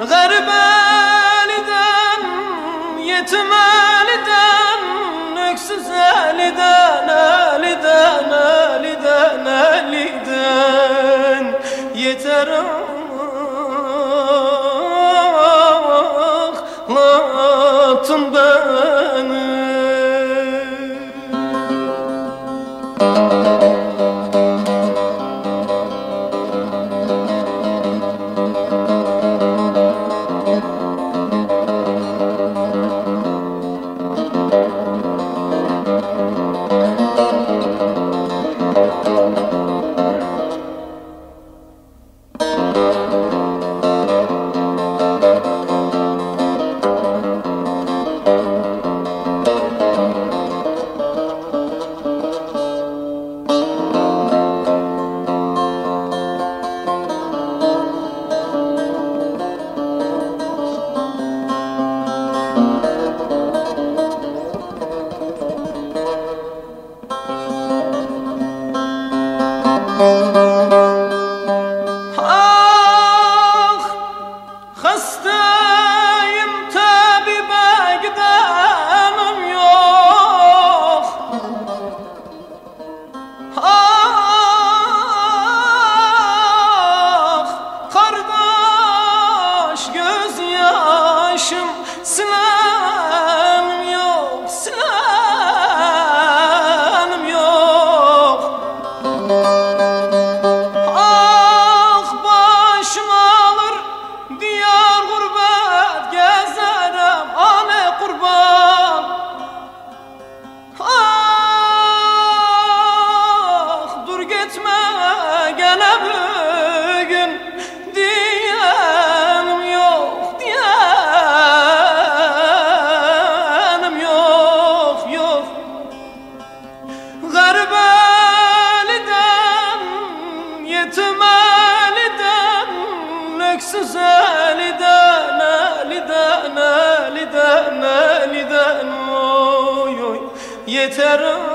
Garibaniden, yetimhaneden, öksüz haliden, haliden, haliden, haliden Yeter ağlatın ben Música güzeli de nali de yeter oy